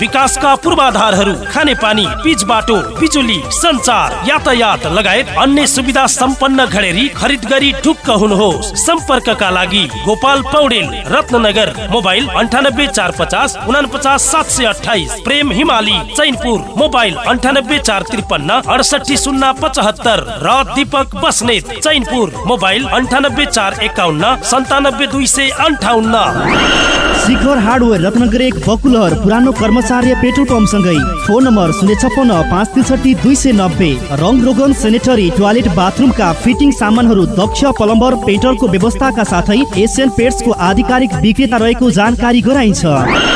विकासका पूर्वाधारहरू खाने पानी पिच बाटो बिजुली संचार यातायात लगायत अन्य सुविधा सम्पन्न घडेरी खरिद गरी ढुक्क हुनुहोस्। सम्पर्कका लागि गोपाल पौडेल रत्ननगर मोबाइल अन्ठानब्बे चार पचास उनापचास सात सय अठाइस प्रेम हिमाली चैनपुर मोबाइल अन्ठानब्बे चार त्रिपन्न अडसठी शून्य पचहत्तर र दीपक बस्नेत चैनपुर मोबाइल अन्ठानब्बे चार एकाउन्न सन्तानब्बे दुई सय अन्ठाउन्न। शिखर हार्डवेयर रत्नगर एक बकुलहर पुरानो कर्मचार्य पेट्रोल पम्पसँगै फोन नम्बर शून्य छप्पन्न पाँच त्रिसठी दुई सय नब्बे रङ रोगन सेनेटरी टोयलेट बाथरुमका फिटिङ सामानहरू दक्ष प्लम्बर पेन्टरको व्यवस्थाका साथै एसियन पेट्सको आधिकारिक विक्रेता रहेको जानकारी गराइन्छ।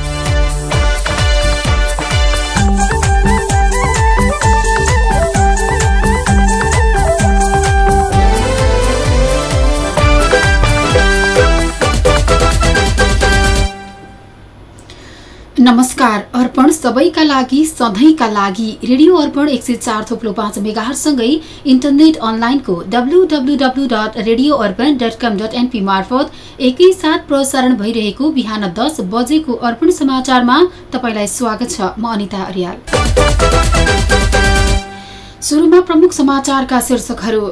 नमस्कार अर्पण सबैका लागि सधैँका लागि रेडियो अर्पण एक सय चार थोप्लो पाँच मेगाहरूसँगै इन्टरनेट अनलाइनको W W W dot radio Arpan dot com dot NP मार्फत एकैसाथ प्रसारण भइरहेको बिहान दस बजेको अर्पण समाचारमा तपाईँलाई स्वागत छ म अनिता अर्याल। सुरुमा प्रमुख समाचारका शीर्षकहरू।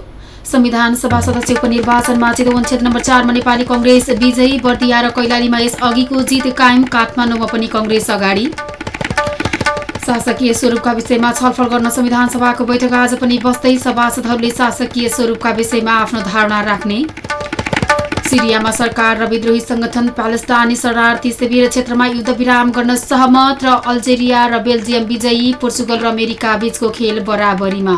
संविधान सभा सदस्य उपनिर्वाचनमा चितवन क्षेत्र नम्बर चारमा नेपाली कंग्रेस विजयी बर्दिया र कैलालीमा यस अघिको जित कायम काठमाडौँमा पनि कंग्रेस अगाडि। शासकीय स्वरूपका विषयमा छलफल गर्न संविधान सभाको बैठक आज पनि बस्दै सभासदहरूले शासकीय स्वरूपका विषयमा आफ्नो धारणा राख्ने। सिरियामा सरकार र विद्रोही संगठन प्यालेस्तानी शरणार्थी शिविर क्षेत्रमा युद्ध विराम गर्न सहमत र अल्जेरिया र बेल्जियम विजयी पोर्चुगल र अमेरिका बीचको खेल बराबरीमा।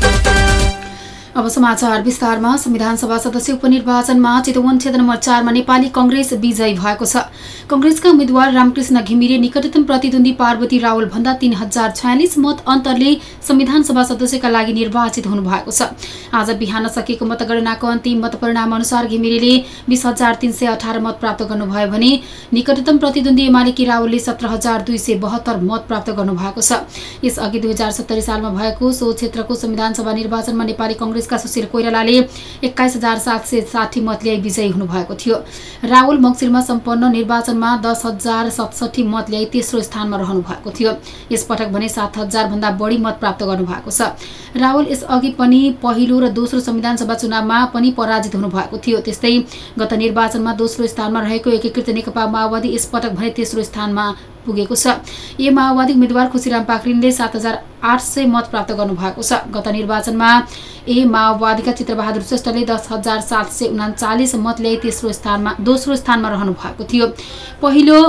अब समाचार विस्तारमा। संविधान सभा सदस्य उपनिर्वाचनमा चितवन क्षेत्र नम्बर चारमा नेपाली कंग्रेस विजयी भएको छ। कंग्रेसका उम्मेद्वार रामकृष्ण घिमिरे निकटतम प्रतिद्वन्दी पार्वती रावल भन्दा तीन हजार छयालिस मत अन्तरले संविधान सभा सदस्यका लागि निर्वाचित हुनुभएको छ। आज बिहान सकिएको मतगणनाको अन्तिम मत परिणाम अनुसार घिमिरेले बिस हजार तीन सय अठार मत प्राप्त गर्नुभयो भने निकटतम प्रतिद्वन्दी एमालेकी रावलले सत्र हजार दुई सय बहत्तर मत प्राप्त गर्नुभएको छ। यसअघि दुई हजार सालमा भएको सो क्षेत्रको संविधान सभा निर्वाचनमा नेपाली कंग्रेसका सुशील कोइरालाले एक्काइस हजार सात सय साठी मत ल्याई विजयी हुनुभएको थियो। रावल मङ्सिरमा सम्पन्न निर्वाचनमा दस हजार सतसठी मत ल्याई तेस्रो स्थानमा रहनु भएको थियो। यसपटक भने सात भन्दा बढी मत प्राप्त गर्नुभएको छ। रावल यसअघि पनि पहिलो र दोस्रो संविधान सभा चुनावमा पनि पराजित हुनुभएको थियो। त्यस्तै गत निर्वाचनमा दोस्रो स्थानमा रहेको एकीकृत नेकपा माओवादी यसपटक भने तेस्रो स्थानमा पुगेको छ। ए माओवादी उम्मेद्वार खुसीराम पाखरिनले सात हजार आठ सय मत प्राप्त गर्नुभएको छ। गत निर्वाचनमा ए माओवादीका चित्रबहादुर श्रेष्ठले दस हजार सात सय उनाचालिस मत तेस्रो स्थानमा दोस्रो स्थानमा रहनु भएको थियो। पहिलो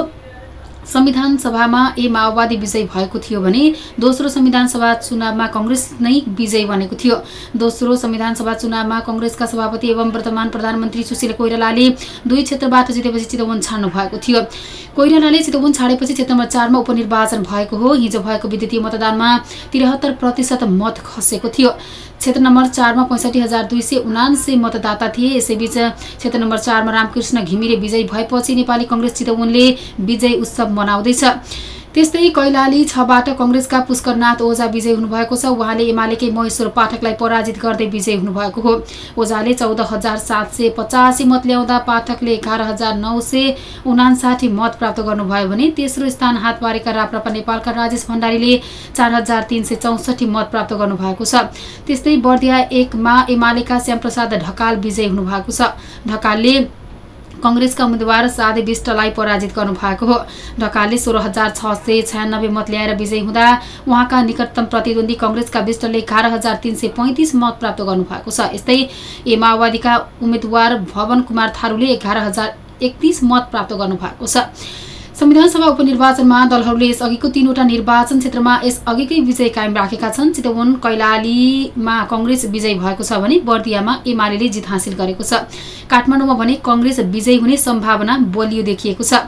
संविधान सभामा ए माओवादी विजयी भएको थियो भने दोस्रो संविधान सभा चुनावमा कङ्ग्रेस नै विजयी बनेको थियो। दोस्रो संविधान सभा चुनावमा कङ्ग्रेसका सभापति एवं वर्तमान प्रधानमन्त्री सुशील कोइरालाले दुई क्षेत्रबाट जितेपछि चितवन छाड्नु भएको थियो। कोइरालाले चितवन छाडेपछि क्षेत्र नम्बर चारमा उपनिर्वाचन भएको हो। हिजो भएको विद्युतीय मतदानमा त्रिहत्तर प्रतिशत मत खसेको थियो। क्षेत्र नम्बर चारमा पैँसठी हजार दुई सय उनान्से मतदाता थिए। यसैबीच क्षेत्र नम्बर चारमा रामकृष्ण घिमिरे विजयी भएपछि नेपाली कङ्ग्रेस चितवनले विजय उत्सव मनाउँदैछ। त्यस्तै कैलाली छबाट कङ्ग्रेसका पुष्करनाथ ओझा विजय हुनुभएको छ। उहाँले एमालेकै महेश्वर पाठकलाई पराजित गर्दै विजय हुनुभएको हो। ओझाले चौध हजार सात सय पचासी मत ल्याउँदा पाठकले एघार हजार नौ सय उनासाठी मत प्राप्त गर्नुभयो भने तेस्रो स्थान हात पारेका राप्रपा नेपालका राजेश भण्डारीले चार हजार तिन सय चौसठी मत प्राप्त गर्नुभएको छ। त्यस्तै बर्दिया एकमा एमालेका श्यामप्रसाद ढकाल विजय हुनुभएको छ। ढकालले कङ्ग्रेसका उम्मेद्वार साधे विष्टलाई पराजित गर्नुभएको हो। ढकालले सोह्र हजार छ सय छयानब्बे मत ल्याएर विजयी हुँदा उहाँका निकटतम प्रतिद्वन्दी कङ्ग्रेसका विष्टले एघार हजार तिन सय पैँतिस मत प्राप्त गर्नुभएको छ। यस्तै ए माओवादीका उम्मेद्वार भवन कुमार थारूले एघार हजार एकतिस मत प्राप्त गर्नुभएको छ। संविधान सभा उपनिर्वाचनमा दलहरूले यसअघिको तीनवटा निर्वाचन क्षेत्रमा यसअघिकै विजय कायम राखेका छन्। चितवन कैलालीमा कङ्ग्रेस विजयी भएको छ भने बर्दियामा एमाले जित हासिल गरेको छ। काठमाडौँमा भने कङ्ग्रेस विजयी हुने सम्भावना बलियो देखिएको छ।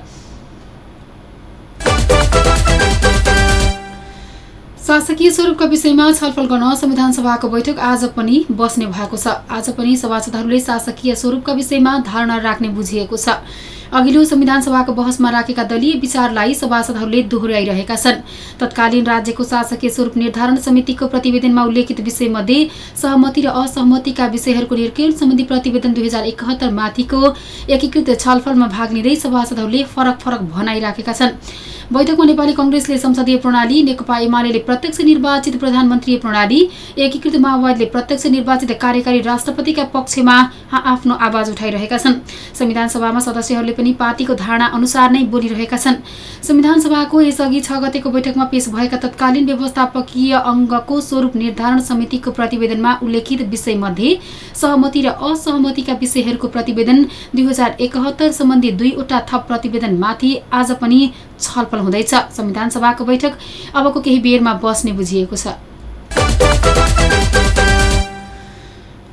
शासकीय स्वरूपका विषयमा छलफल गर्न संविधान सभाको बैठक आज पनि बस्ने भएको छ। आज पनि सभासदहरूले शासकीय स्वरूपका विषयमा धारणा राख्ने बुझिएको छ। अघिल्लो संविधान सभाको बहसमा राखेका दलीय विचारलाई सभासदहरूले दोहोऱ्याइरहेका छन्। तत्कालीन राज्यको शासकीय स्वरूप निर्धारण समितिको प्रतिवेदनमा उल्लेखित विषयमध्ये सहमति र असहमतिका विषयहरूको निर्केल सम्बन्धी प्रतिवेदन दुई हजार एकहत्तर माथिको एकीकृत छलफलमा भाग लिँदै सभासदहरूले फरक फरक भनाइराखेका छन्। बैठकमा नेपाली कंग्रेसले संसदीय प्रणाली नेकपा एमाले प्रत्यक्ष निर्वाचित प्रधानमन्त्री प्रणाली एकीकृत माओवादीले प्रत्यक्ष निर्वाचित कार्यकारी राष्ट्रपतिका पक्षमा आफ्नो आवाज उठाइरहेका छन्। संविधान सभामा सदस्यहरूले पनि पार्टीको धारणा अनुसार नै बोलिरहेका छन्। संविधान सभाको यसअघि छ गतेको बैठकमा पेश भएका तत्कालीन व्यवस्थापकीय अङ्गको स्वरूप निर्धारण समितिको प्रतिवेदनमा उल्लेखित विषयमध्ये सहमति र असहमतिका विषयहरूको प्रतिवेदन दुई हजार एकहत्तर सम्बन्धी दुईवटा थप प्रतिवेदनमाथि आज पनि छलफल हुँदैछ। संविधान सभाको बैठक अबको केही बेरमा बस्ने बुझिएको छ।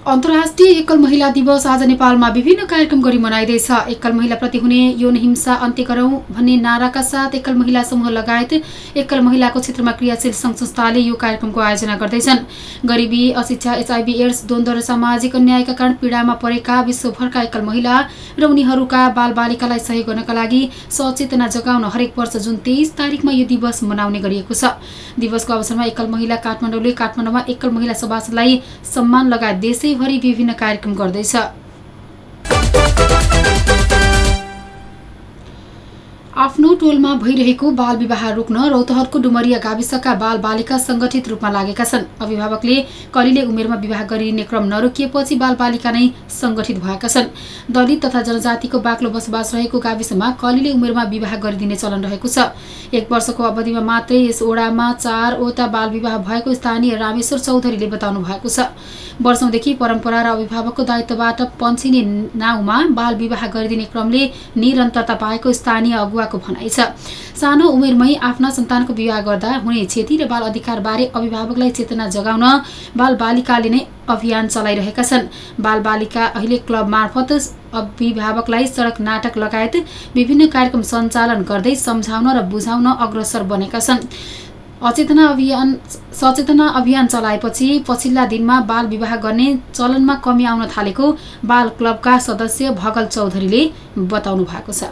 अन्तर्राष्ट्रिय एकल महिला दिवस आज नेपालमा विभिन्न कार्यक्रम गरी मनाइँदैछ। एकल महिलाप्रति हुने यौन हिंसा अन्त्य गरौं भन्ने नाराका साथ एकल महिला समूह लगायत एकल महिलाको क्षेत्रमा क्रियाशील संघ संस्थाले यो कार्यक्रमको आयोजना गर्दैछन्। गरिबी अशिक्षा एचआईबी एड्स द्वन्द्व र सामाजिक अन्यायका कारण पीडामा परेका विश्वभरका एकल महिला र उनीहरूका बालबालिकालाई सहयोग गर्नका लागि सचेतना जगाउन हरेक वर्ष जुन तेइस तारिकमा यो दिवस मनाउने गरिएको छ। दिवसको अवसरमा एकल महिला काठमाडौँले काठमाडौँमा एकल महिला सभासदलाई सम्मान लगायत देशैभरि विभिन्न कार्यक्रम गर्दैछ। आफ्नो टोलमा भइरहेको बाल विवाह रोक्न रौतहटको डुमरिया गाविसका बाल बालिका संगठित रूपमा लागेका छन्। अभिभावकले कलिले उमेरमा विवाह गरिने क्रम नरोकिएपछि बाल बालिका नै संगठित भएका छन्। दलित तथा जनजातिको बाक्लो बसोबास रहेको गाविसमा कलिले उमेरमा विवाह गरिदिने चलन रहेको छ। एक वर्षको अवधिमा मात्रै यस ओडामा चारवटा बाल विवाह भएको स्थानीय रामेश्वर चौधरीले बताउनु भएको छ। वर्षौंदेखि परम्परा र अभिभावकको दायित्वबाट पन्छिने नाउँमा बाल विवाह गरिदिने क्रमले निरन्तरता पाएको स्थानीय अगुवाको भनाइ छ। सानो उमेरमै आफ्ना सन्तानको विवाह गर्दा हुने क्षति र बाल अधिकारबारे अभिभावकलाई चेतना जगाउन बाल बालिकाले नै अभियान चलाइरहेका छन्। बाल बालिका अहिले क्लब मार्फत अभिभावकलाई सडक नाटक लगायत विभिन्न कार्यक्रम सञ्चालन गर्दै सम्झाउन र बुझाउन अग्रसर बनेका छन्। अचेतना अभियान सचेतना अभियान चलाएपछि पछिल्ला दिनमा बाल विवाह गर्ने चलनमा कमी आउन थालेको बाल क्लबका सदस्य भगल चौधरीले बताउनु भएको छ।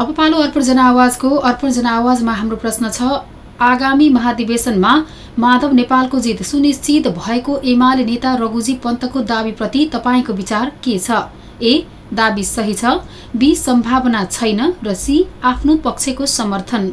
अब पालो अर्पण जनआवाजको अर्पण जनआवाजमा हाम्रो प्रश्न छ आगामी महाधिवेशनमा माधव नेपालको जित सुनिश्चित भएको एमाले नेता रघुजी पन्तको दावीप्रति तपाईँको विचार के छ? ए दावी सही छ। बी सम्भावना छैन र सी आफ्नो पक्षको समर्थन।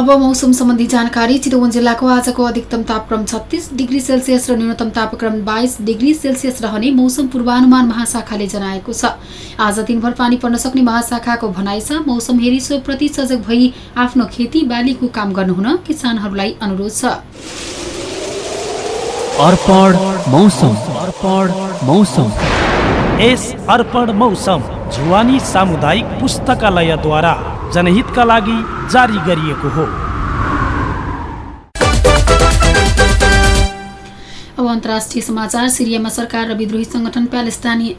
अब मौसम सम्बन्धी जानकारी चितवन जिल्लाको आजको अधिकतम तापक्रम छत्तिस डिग्री सेल्सियस र न्यूनतम तापक्रम बाइस डिग्री सेल्सियस रहने मौसम पूर्वानुमान महाशाखाले जनाएको छ। आज दिनभर पानी पर्न सक्ने महाशाखाको भनाइ छ मौसम हेरी सोप्रति सजग भई आफ्नो खेती बालीको काम गर्नुहुन किसानहरूलाई अनुरोध छ। अर्पण मौसम जुवानी सामुदायिक पुस्तकालयद्वारा जनहितका लागि जारी गरिएको हो। अब अन्तर्राष्ट्रिय समाचार सिरियामा सरकार र विद्रोही संगठन प्यालेस्तानी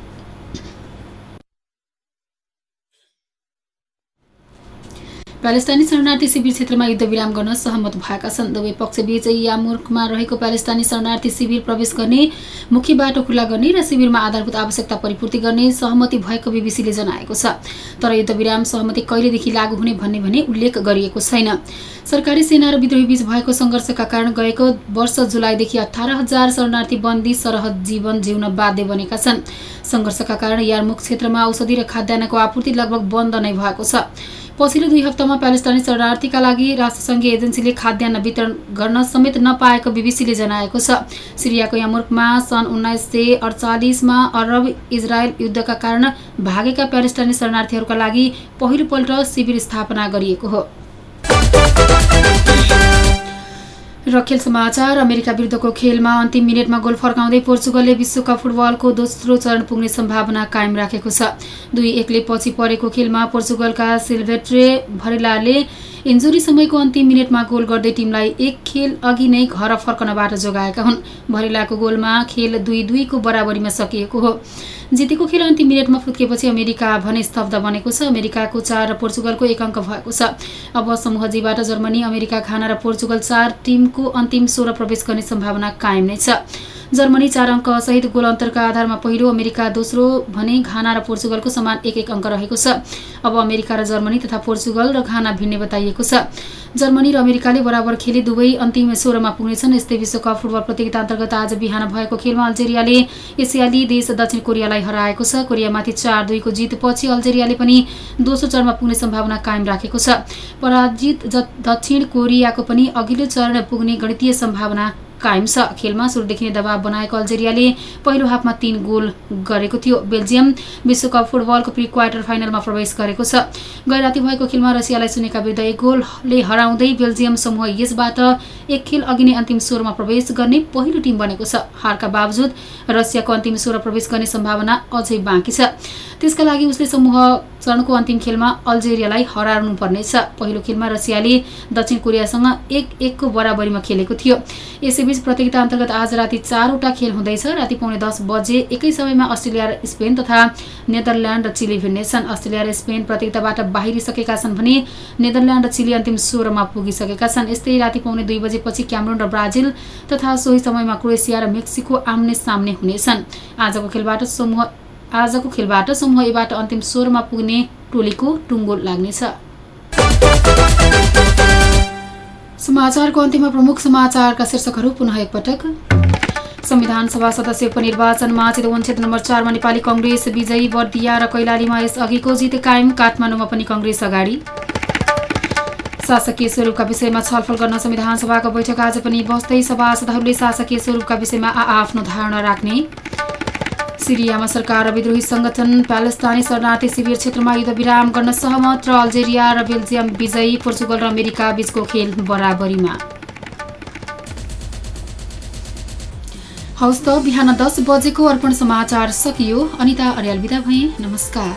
प्यालेस्तानी शरणार्थी शिविर क्षेत्रमा युद्ध विराम गर्न सहमत भएका छन्। दुवै पक्षबीच यामुर्कमा रहेको प्यालेस्तानी शरणार्थी शिविर प्रवेश गर्ने मुख्य बाटो खुल्ला गर्ने र शिविरमा आधारभूत आवश्यकता परिपूर्ति गर्ने सहमति भएको बिबिसीले जनाएको छ। तर युद्ध विराम सहमति कहिलेदेखि लागू हुने भन्ने भने उल्लेख गरिएको छैन। सरकारी सेना र विद्रोही बीच भएको सङ्घर्षका कारण गएको वर्ष जुलाईदेखि अठार हजार शरणार्थी बन्दी सरहद जीवन जिउन बाध्य बनेका छन्। सङ्घर्षका कारण यारमुख क्षेत्रमा औषधि र खाद्यान्नको आपूर्ति लगभग बन्द नै भएको छ। पछिल्लो दुई हप्तामा प्यालेस्तानी शरणार्थीका लागि राष्ट्रसङ्घीय एजेन्सीले खाद्यान्न वितरण गर्न समेत नपाएको बिबिसीले जनाएको छ। सिरियाको यामुर्कमा सन् उन्नाइस सय अरब इजरायल युद्धका कारण भागेका प्यालेस्तानी शरणार्थीहरूका लागि पहिलोपल्ट शिविर स्थापना गरिएको हो। र खेल समाचार अमेरिका विरुद्धको खेलमा अन्तिम मिनटमा गोल फर्काउँदै पोर्चुगलले विश्वकप फुटबलको दोस्रो चरण पुग्ने सम्भावना कायम राखेको छ। दुई एकले पछि परेको खेलमा पोर्चुगलका सिल्भेट्रे भरेलाले इन्जुरी समयको अन्तिम मिनटमा गोल गर्दै टिमलाई एक खेल अघि नै घर फर्कनबाट जोगाएका हुन्। भरेलाको गोलमा खेल दुई दुईको बराबरीमा सकिएको हो। जितेको खेल अन्तिम मिनटमा फुत्केपछि अमेरिका भने स्तब्ध बनेको छ। अमेरिकाको चार र पोर्चुगलको एक अङ्क भएको छ। अब समूह जीबाट जर्मनी अमेरिका खाना र पोर्चुगल चार टिमको अन्तिम सोह्र प्रवेश गर्ने सम्भावना कायम नै छ। जर्मनी चार अङ्क सहित गोल अन्तरका आधारमा पहिलो अमेरिका दोस्रो भने घाना र पोर्चुगलको समान एक एक अङ्क रहेको छ। अब अमेरिका र जर्मनी तथा पोर्चुगल र घाना भिन्ने बताइएको छ। जर्मनी र अमेरिकाले बराबर खेले दुवै अन्तिम सोह्रमा पुग्नेछन्। यस्तै विश्वकप फुटबल प्रतियोगिता अन्तर्गत आज बिहान भएको खेलमा अल्जेरियाले एसियाली देश दक्षिण कोरियालाई हराएको छ। कोरियामाथि चार दुईको जितपछि अल्जेरियाले पनि दोस्रो चरणमा पुग्ने सम्भावना कायम राखेको छ। पराजित दक्षिण कोरियाको पनि अघिल्लो चरण पुग्ने गणितीय सम्भावना कायम छ। खेलमा सुरुदेखि नै दबाव बनाएको अल्जेरियाले पहिलो हाफमा तीन गोल गरेको थियो। बेल्जियम विश्वकप फुटबलको प्री क्वार्टर फाइनलमा प्रवेश गरेको छ। गै राति भएको खेलमा रसियालाई शून्यका विरुद्ध एक गोलले हराउँदै बेल्जियम समूह यसबाट एक खेल अघि नै अन्तिम सोह्रमा प्रवेश गर्ने पहिलो टिम बनेको छ। हारका बावजुद रसियाको अन्तिम सोह्र प्रवेश गर्ने सम्भावना अझै बाँकी छ। त्यसका लागि उसले समूह चरणको अन्तिम खेलमा अल्जेरियालाई हराउनु पर्नेछ पहिलो खेलमा रसियाले दक्षिण कोरियासँग एक एकको बराबरीमा खेलेको थियो। यसैबीच प्रतियोगिता अन्तर्गत आज राति चारवटा खेल हुँदैछ। राति पाउने दस बजे एकै समयमा अस्ट्रेलिया र स्पेन तथा नेदरल्यान्ड र चिली भिड्नेछन् अस्ट्रेलिया र स्पेन प्रतियोगिताबाट बाहिरिसकेका छन् भने नेदरल्यान्ड र चिली अन्तिम सोह्रमा पुगिसकेका छन्। यस्तै राति पाउने दुई बजेपछि क्यामरुन र ब्राजिल तथा सोही समयमा क्रोएसिया र मेक्सिको आम्ने सामने हुनेछन्। आजको खेलबाट समूह आजको खेलबाट समूह एबाट अन्तिम सोह्रमा पुग्ने टोलीको टुङ्गो लाग्नेछ। समाचारको अन्त्यमा प्रमुख समाचारका शीर्षकहरू पुनः एकपटक। संविधान सभा सदस्य उपनिर्वाचनमा चितवन क्षेत्र नम्बर चारमा नेपाली कङ्ग्रेस विजयी बर्दिया र कैलालीमा यस अघिको जित कायम काठमाडौँमा पनि कङ्ग्रेस अगाडि। शासकीय स्वरूपका विषयमा छलफल गर्न संविधान सभाको बैठक आज पनि बस्दै सभासदहरूले शासकीय स्वरूपका विषयमा आ आफ्नो धारणा राख्ने। सिरियामा सरकार र विद्रोही संगठन प्यालेस्तानी शरणार्थी शिविर क्षेत्रमा युद्ध विराम गर्न सहमत र अल्जेरिया र बेल्जियम विजयी पोर्चुगल र अमेरिका बीचको खेल बराबरीमा। हौस् त बिहान दस बजेको अर्पण समाचार सकियो। अनिता अर्याल विदा भए। नमस्कार।